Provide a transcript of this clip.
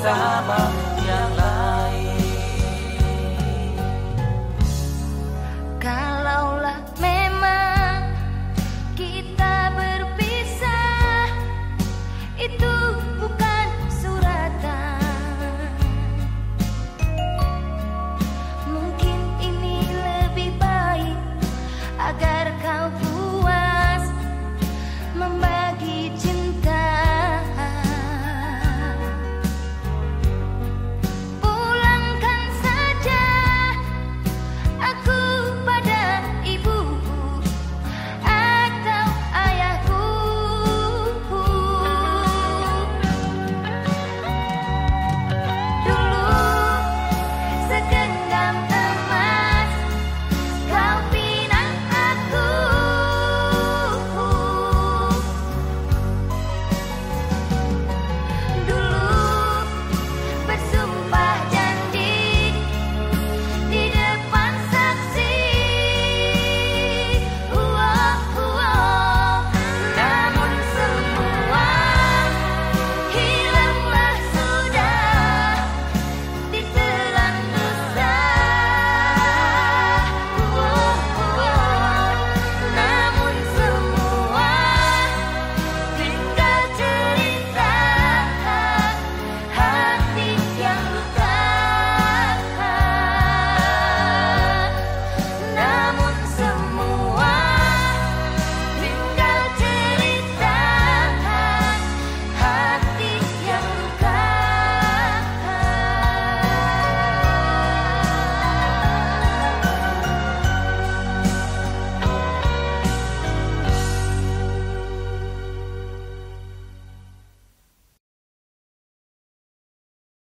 bersama yang lain. Kalaulah memang kita berpisah Itu